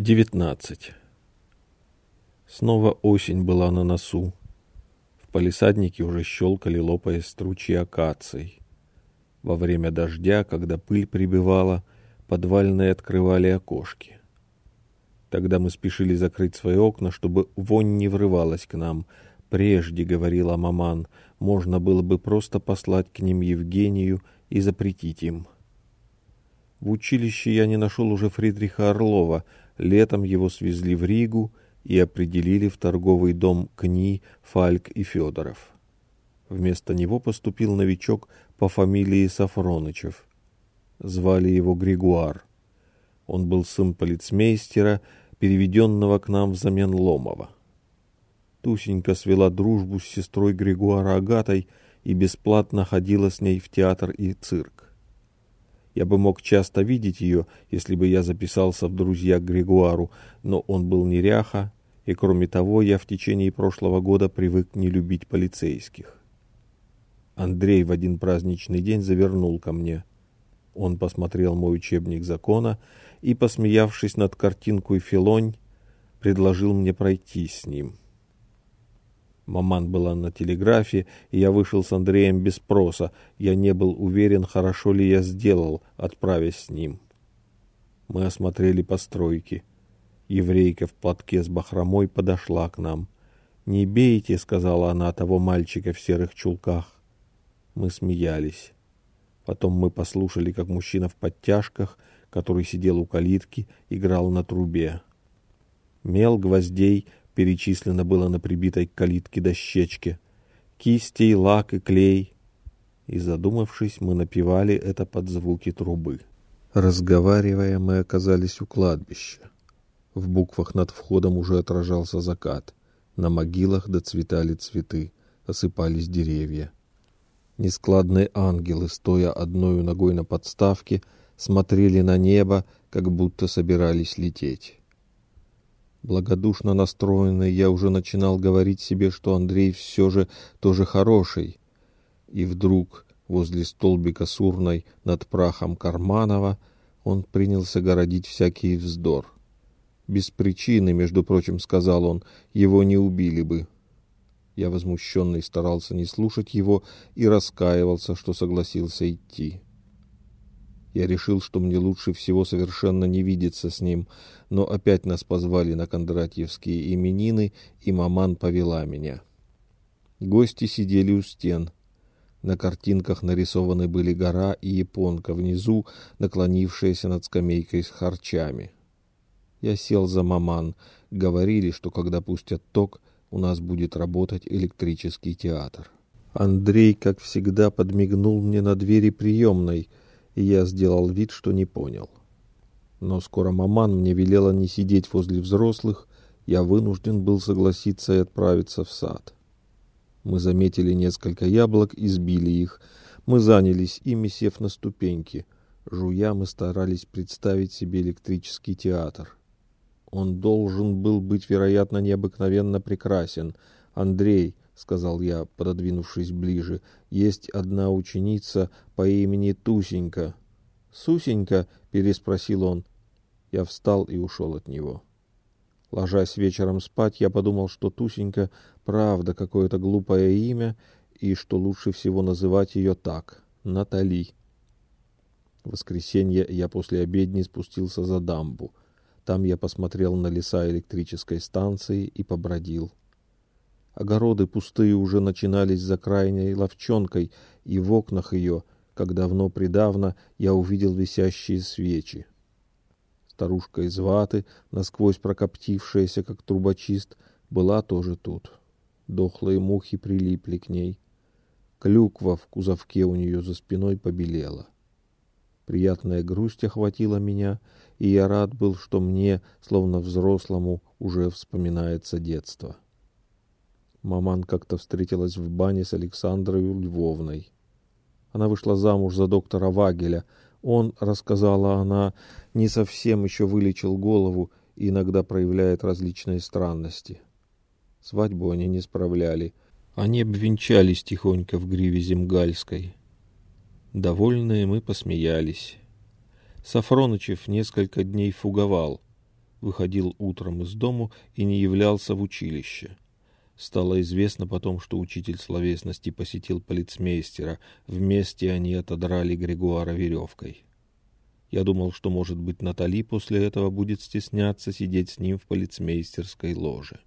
19. Снова осень была на носу. В палисаднике уже щелкали, лопаясь стручьи акаций. Во время дождя, когда пыль прибывала, подвальные открывали окошки. Тогда мы спешили закрыть свои окна, чтобы вонь не врывалась к нам. Прежде, говорила маман, можно было бы просто послать к ним Евгению и запретить им. В училище я не нашел уже Фридриха Орлова — Летом его свезли в Ригу и определили в торговый дом Кни, Фальк и Федоров. Вместо него поступил новичок по фамилии Сафронычев. Звали его Григуар. Он был сын полицмейстера, переведенного к нам взамен Ломова. Тусенька свела дружбу с сестрой Григуара Агатой и бесплатно ходила с ней в театр и цирк. Я бы мог часто видеть ее, если бы я записался в друзья к Григуару, но он был неряха, и кроме того я в течение прошлого года привык не любить полицейских. Андрей в один праздничный день завернул ко мне. Он посмотрел мой учебник закона и, посмеявшись над картинкой Филонь, предложил мне пройти с ним. Маман была на телеграфе, и я вышел с Андреем без спроса. Я не был уверен, хорошо ли я сделал, отправясь с ним. Мы осмотрели постройки. Еврейка в платке с бахромой подошла к нам. «Не бейте», — сказала она, — «того мальчика в серых чулках». Мы смеялись. Потом мы послушали, как мужчина в подтяжках, который сидел у калитки, играл на трубе. Мел гвоздей перечислено было на прибитой к калитке дощечке. Кисти, лак и клей. И, задумавшись, мы напевали это под звуки трубы. Разговаривая, мы оказались у кладбища. В буквах над входом уже отражался закат. На могилах доцветали цветы, осыпались деревья. Нескладные ангелы, стоя одной ногой на подставке, смотрели на небо, как будто собирались лететь. Благодушно настроенный, я уже начинал говорить себе, что Андрей все же тоже хороший. И вдруг возле столбика сурной над прахом Карманова он принялся городить всякий вздор. Без причины, между прочим, сказал он, его не убили бы. Я возмущенный старался не слушать его и раскаивался, что согласился идти. Я решил, что мне лучше всего совершенно не видеться с ним, но опять нас позвали на кондратьевские именины, и маман повела меня. Гости сидели у стен. На картинках нарисованы были гора и японка внизу, наклонившаяся над скамейкой с харчами. Я сел за маман. Говорили, что когда пустят ток, у нас будет работать электрический театр. Андрей, как всегда, подмигнул мне на двери приемной — и я сделал вид, что не понял. Но скоро маман мне велела не сидеть возле взрослых, я вынужден был согласиться и отправиться в сад. Мы заметили несколько яблок и сбили их. Мы занялись ими, сев на ступеньки. Жуя мы старались представить себе электрический театр. Он должен был быть, вероятно, необыкновенно прекрасен. Андрей, сказал я, пододвинувшись ближе. Есть одна ученица по имени Тусенька. Сусенька? переспросил он. Я встал и ушел от него. Ложась вечером спать, я подумал, что Тусенька правда какое-то глупое имя и что лучше всего называть ее так Натали. В воскресенье я после обедни спустился за дамбу. Там я посмотрел на леса электрической станции и побродил. Огороды пустые уже начинались за крайней ловчонкой, и в окнах ее, как давно-предавно, я увидел висящие свечи. Старушка из ваты, насквозь прокоптившаяся, как трубочист, была тоже тут. Дохлые мухи прилипли к ней. Клюква в кузовке у нее за спиной побелела. Приятная грусть охватила меня, и я рад был, что мне, словно взрослому, уже вспоминается детство. Маман как-то встретилась в бане с Александрой Львовной. Она вышла замуж за доктора Вагеля. Он, рассказала она, не совсем еще вылечил голову и иногда проявляет различные странности. Свадьбу они не справляли. Они обвенчались тихонько в гриве земгальской. Довольные мы посмеялись. Сафронычев несколько дней фуговал. выходил утром из дому и не являлся в училище. Стало известно потом, что учитель словесности посетил полицмейстера. Вместе они отодрали Григуара веревкой. Я думал, что, может быть, Натали после этого будет стесняться сидеть с ним в полицмейстерской ложе.